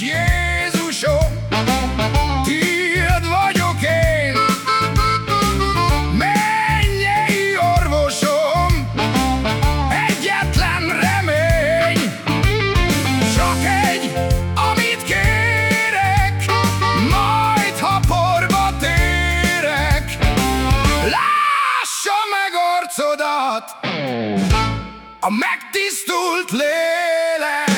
Jézusom, tiéd vagyok én, mennyei orvosom, egyetlen remény, csak egy, amit kérek, majd ha porba térek, lássa meg arcodat, a megtisztult lélek.